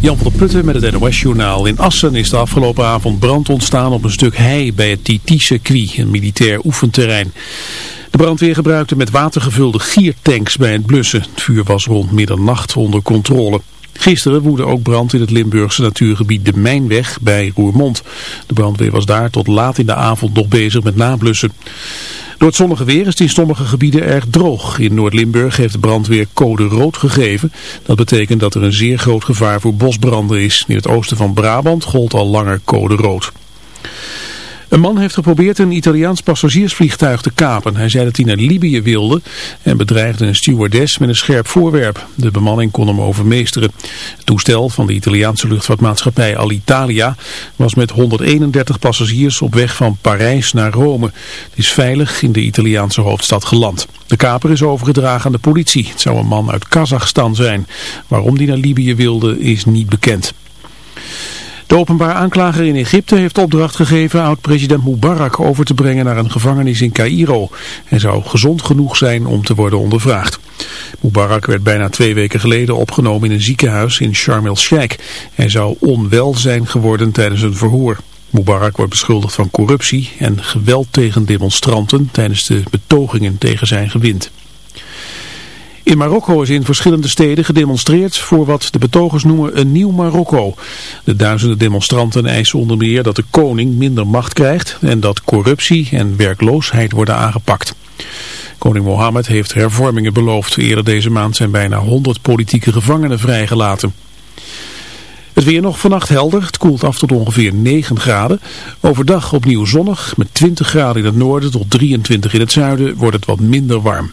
Jan van der Putten met het NOS-journaal. In Assen is de afgelopen avond brand ontstaan op een stuk hei bij het Titi-circuit, een militair oefenterrein. De brandweer gebruikte met water gevulde giertanks bij het blussen. Het vuur was rond middernacht onder controle. Gisteren woedde ook brand in het Limburgse natuurgebied de Mijnweg bij Roermond. De brandweer was daar tot laat in de avond nog bezig met nablussen. Door het zonnige weer is het in sommige gebieden erg droog. In Noord-Limburg heeft de brandweer code rood gegeven. Dat betekent dat er een zeer groot gevaar voor bosbranden is. In het oosten van Brabant gold al langer code rood. Een man heeft geprobeerd een Italiaans passagiersvliegtuig te kapen. Hij zei dat hij naar Libië wilde en bedreigde een stewardess met een scherp voorwerp. De bemanning kon hem overmeesteren. Het toestel van de Italiaanse luchtvaartmaatschappij Alitalia was met 131 passagiers op weg van Parijs naar Rome. Het is veilig in de Italiaanse hoofdstad geland. De kaper is overgedragen aan de politie. Het zou een man uit Kazachstan zijn. Waarom die naar Libië wilde is niet bekend. De openbaar aanklager in Egypte heeft opdracht gegeven oud-president Mubarak over te brengen naar een gevangenis in Cairo. Hij zou gezond genoeg zijn om te worden ondervraagd. Mubarak werd bijna twee weken geleden opgenomen in een ziekenhuis in Sharm el-Sheikh. Hij zou onwel zijn geworden tijdens een verhoor. Mubarak wordt beschuldigd van corruptie en geweld tegen demonstranten tijdens de betogingen tegen zijn gewind. In Marokko is in verschillende steden gedemonstreerd voor wat de betogers noemen een nieuw Marokko. De duizenden demonstranten eisen onder meer dat de koning minder macht krijgt en dat corruptie en werkloosheid worden aangepakt. Koning Mohammed heeft hervormingen beloofd. Eerder deze maand zijn bijna 100 politieke gevangenen vrijgelaten. Het weer nog vannacht helder. Het koelt af tot ongeveer 9 graden. Overdag opnieuw zonnig. Met 20 graden in het noorden tot 23 in het zuiden wordt het wat minder warm.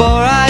For I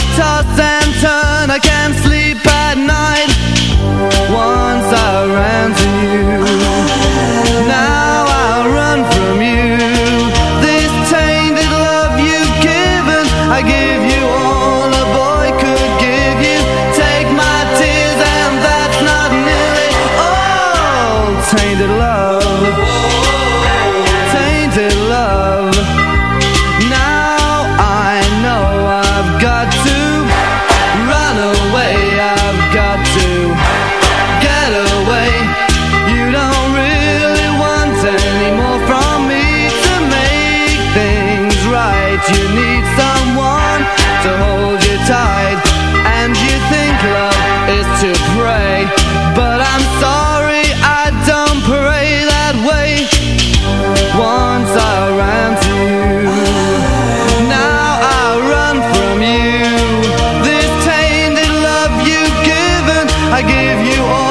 you all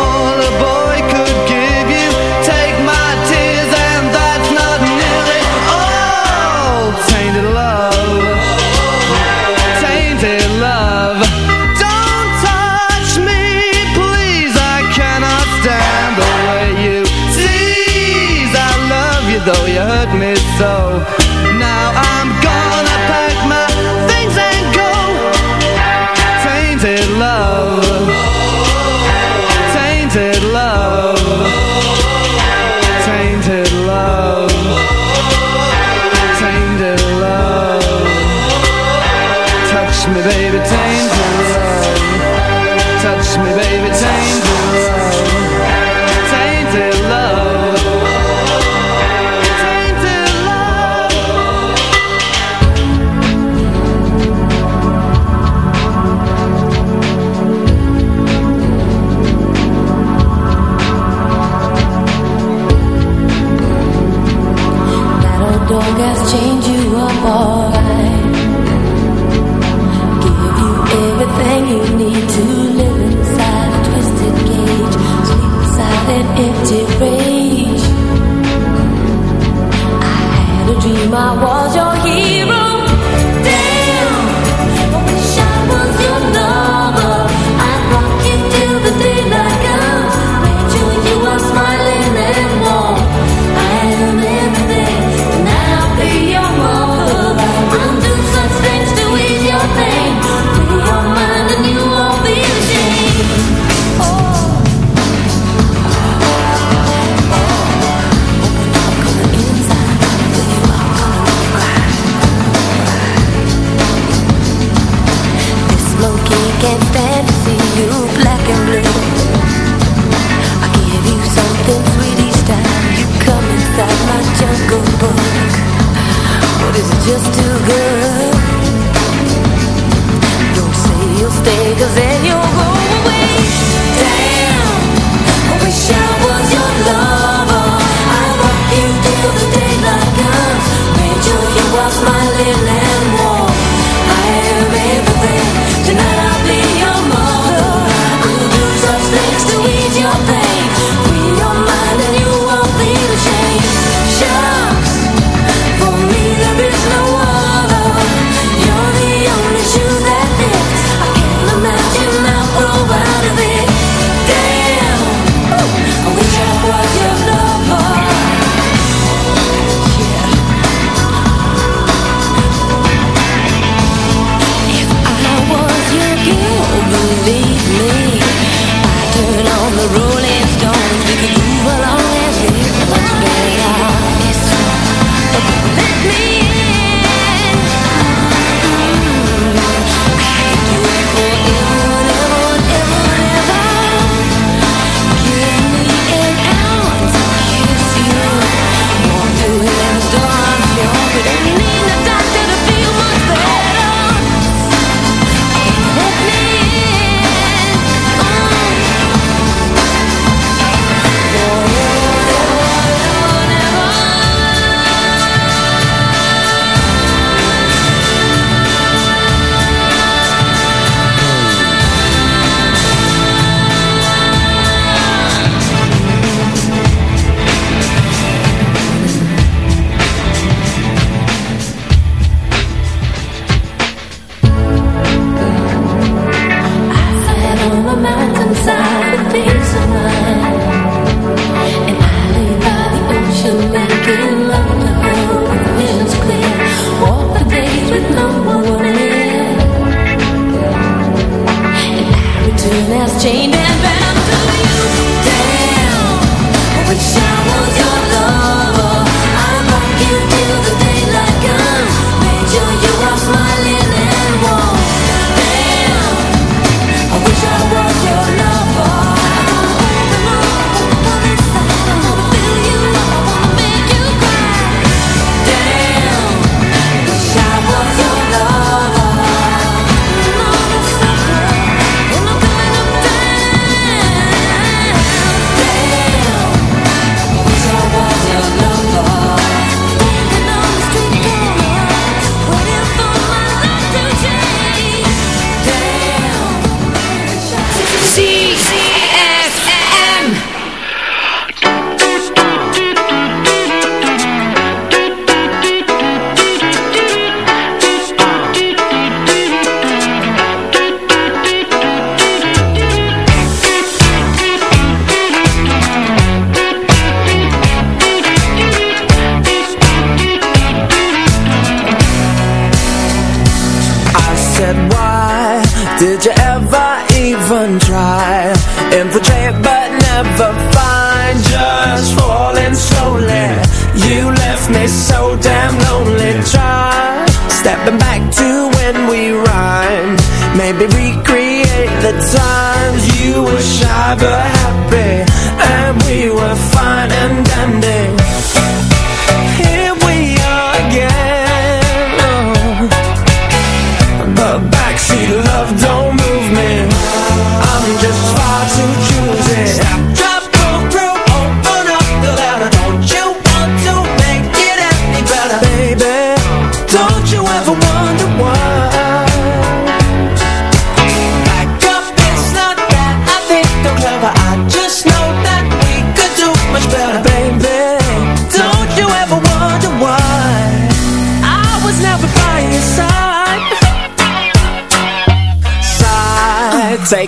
Harken back to when we rhymed. Maybe recreate the times you were shy but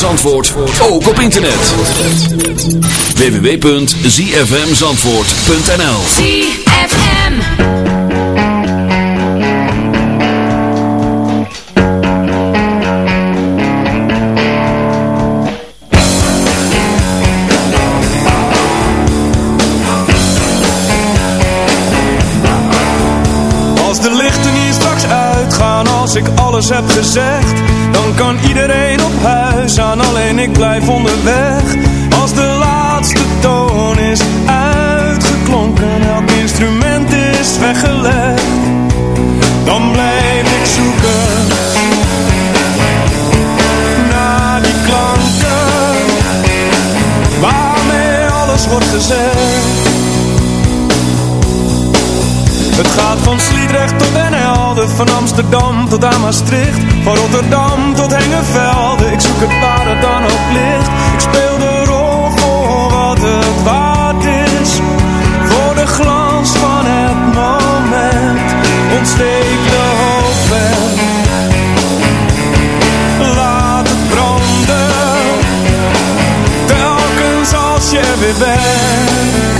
Zandvoort, ook op internet. www.zfmzandvoort.nl Als de lichten hier straks uitgaan, als ik alles heb gezegd, dan kan iedereen op huis alleen ik blijf onderweg. Als de laatste toon is uitgeklonken, elk instrument is weggelegd, dan blijf ik zoeken. Naar die klanken, waarmee alles wordt gezegd. Het gaat van van Amsterdam tot aan Maastricht. Van Rotterdam tot Hengelvelde, ik zoek het waar het dan ook ligt. Ik speel de rol voor wat het waard is. Voor de glans van het moment, ontsteek de hoofdweg. Laat het branden, telkens als je weer bent.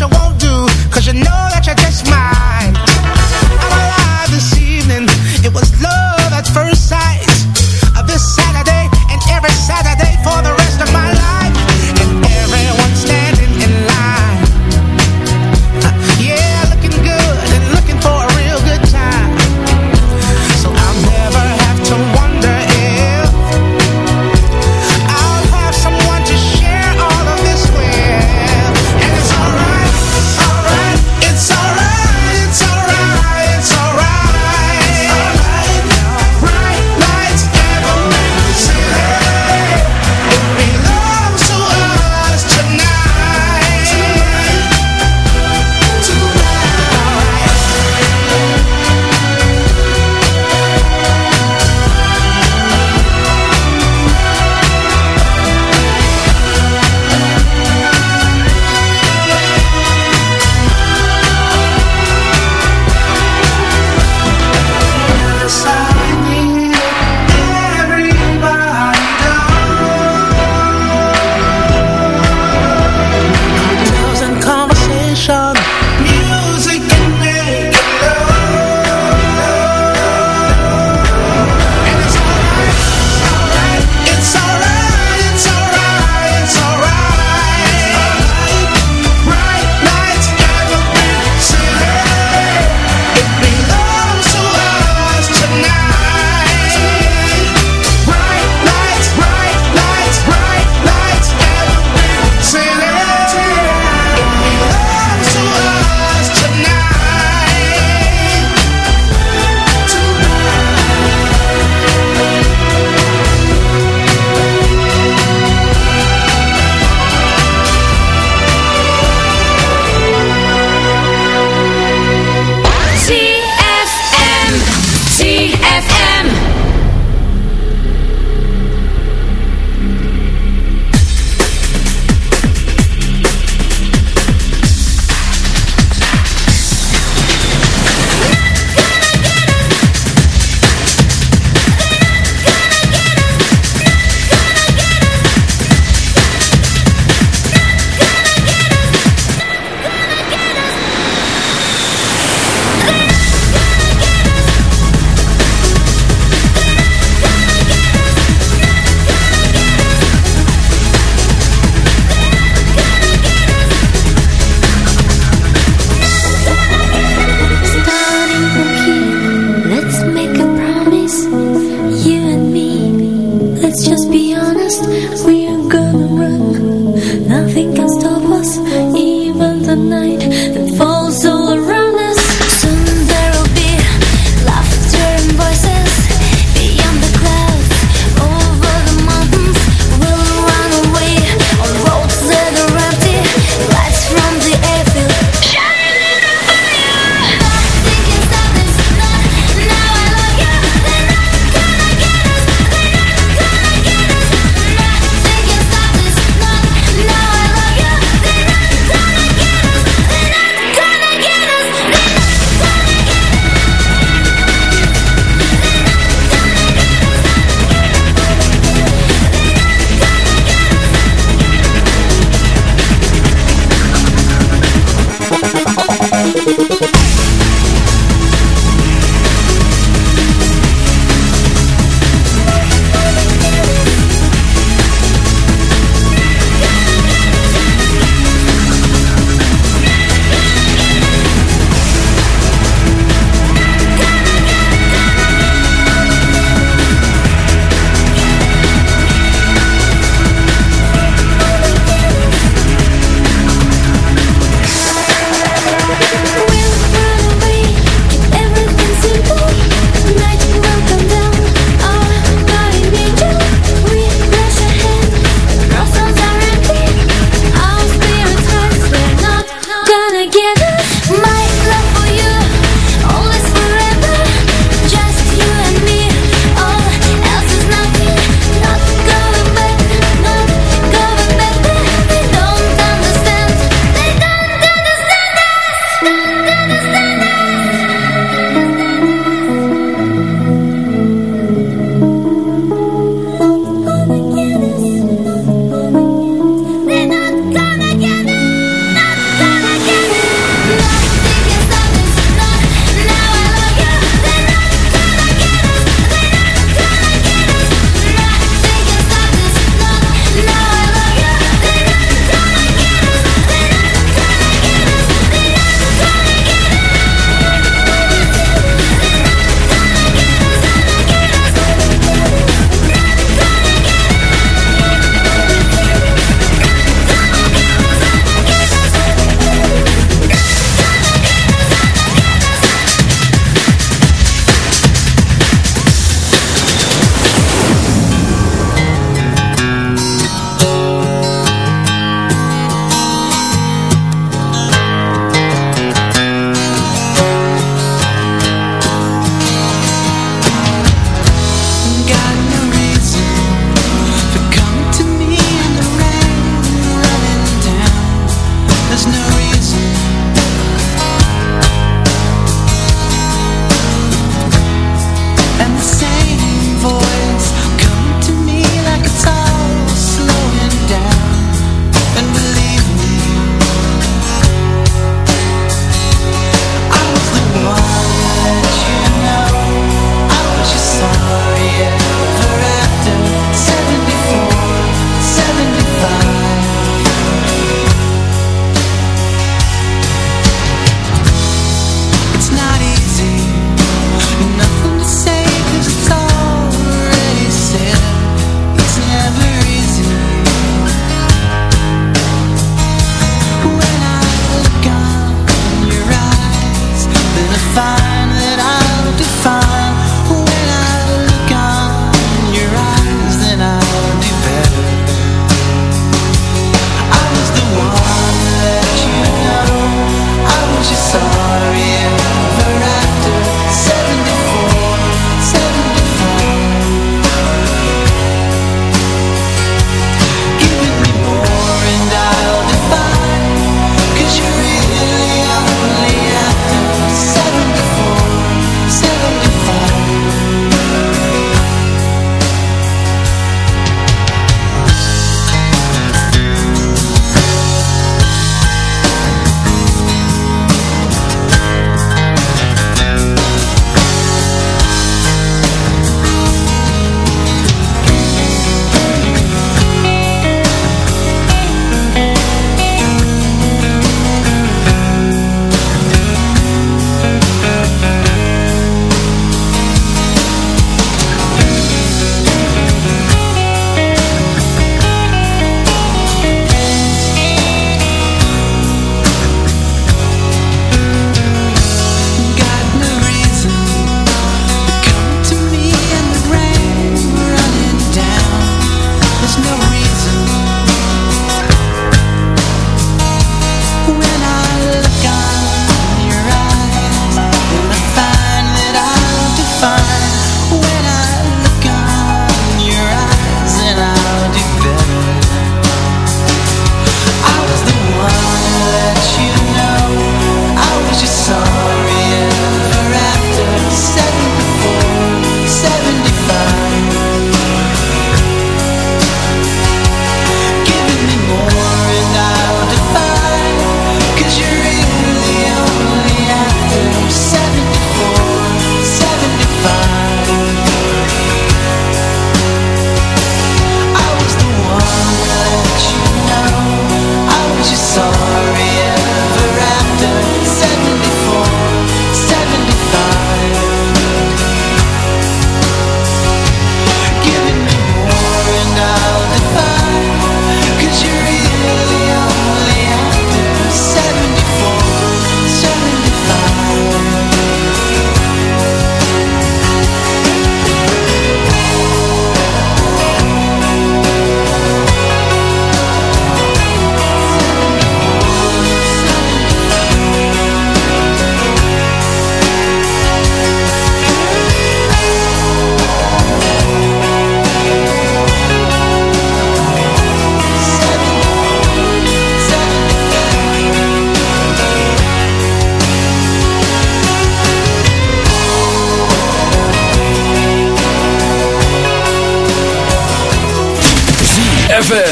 what you won't do. Cause you know that you're just my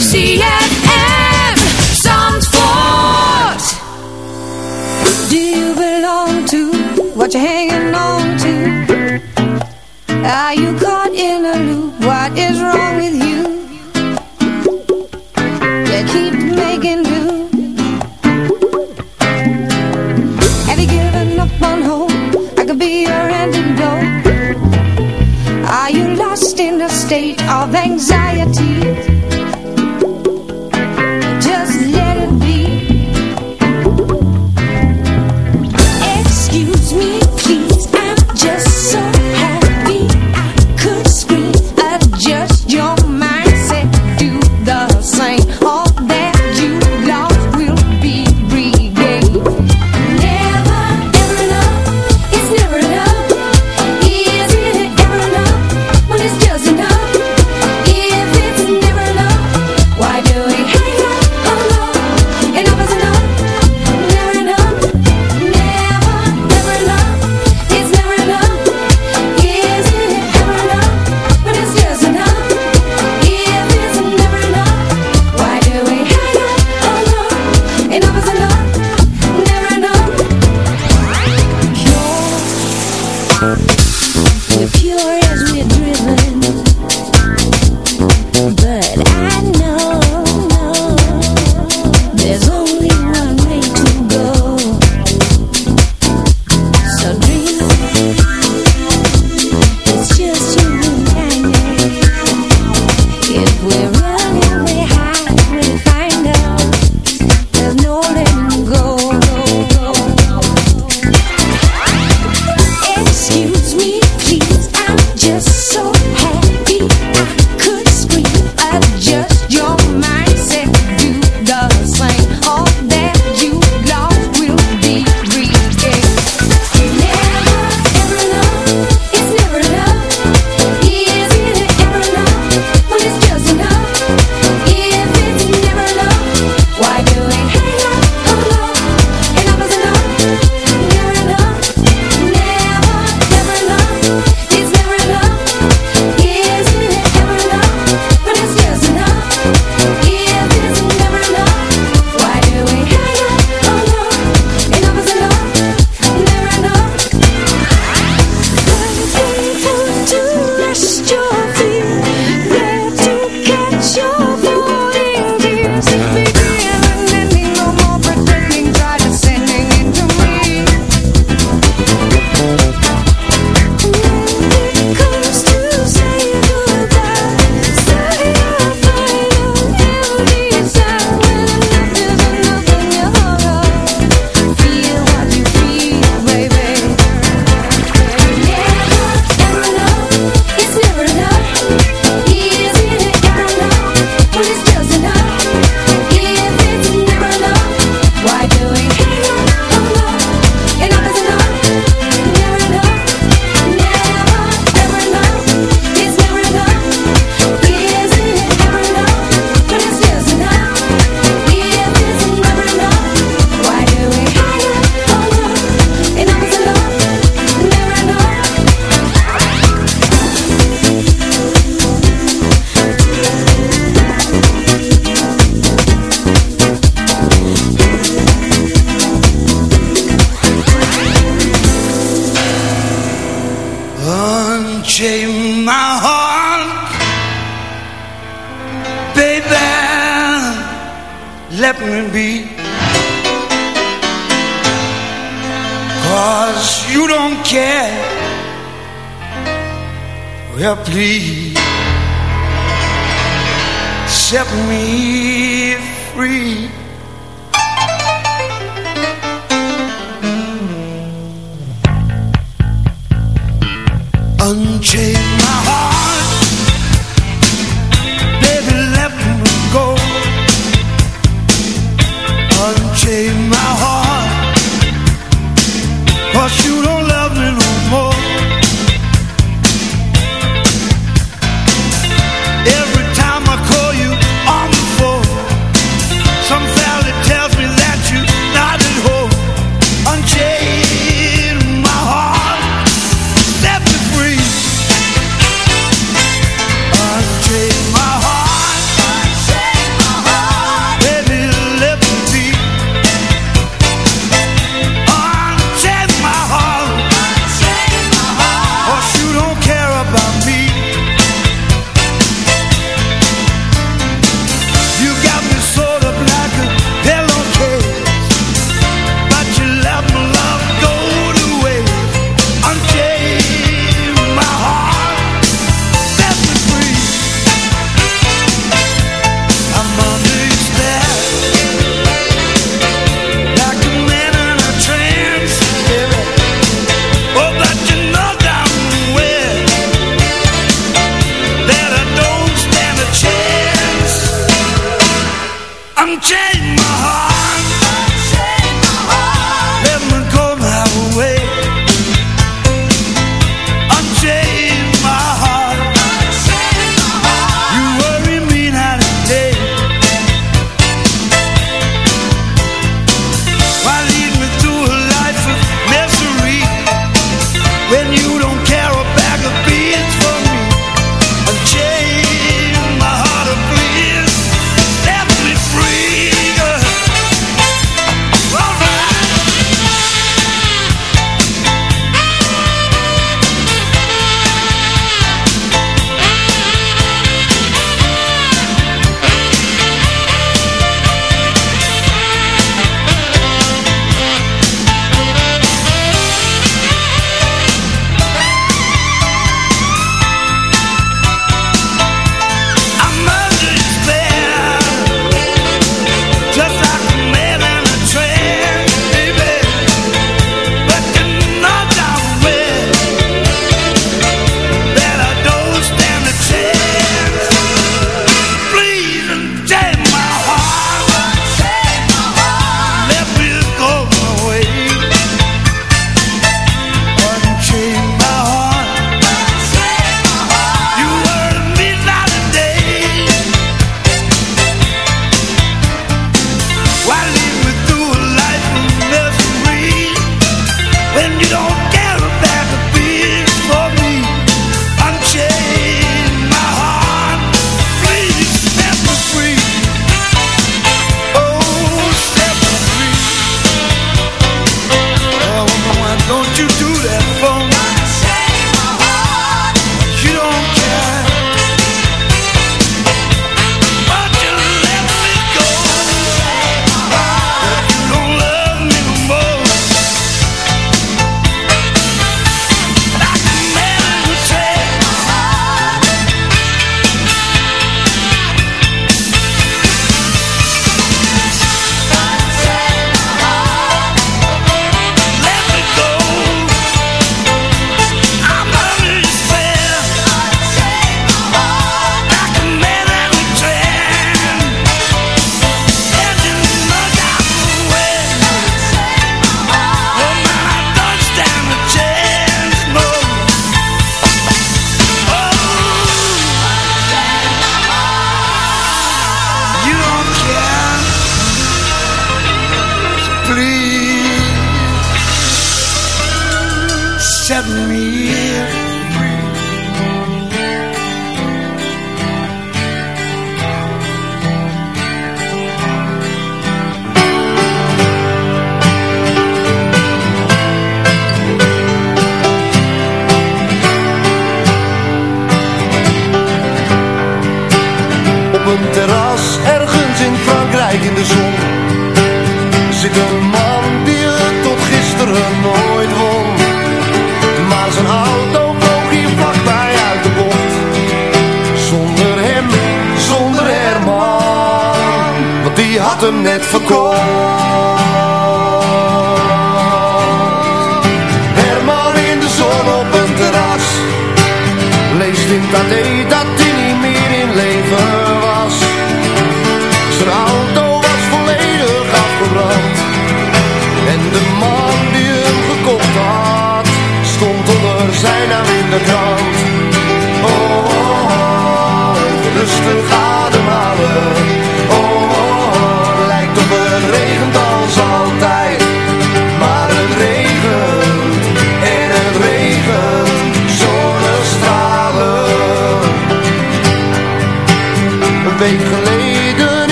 ZFM.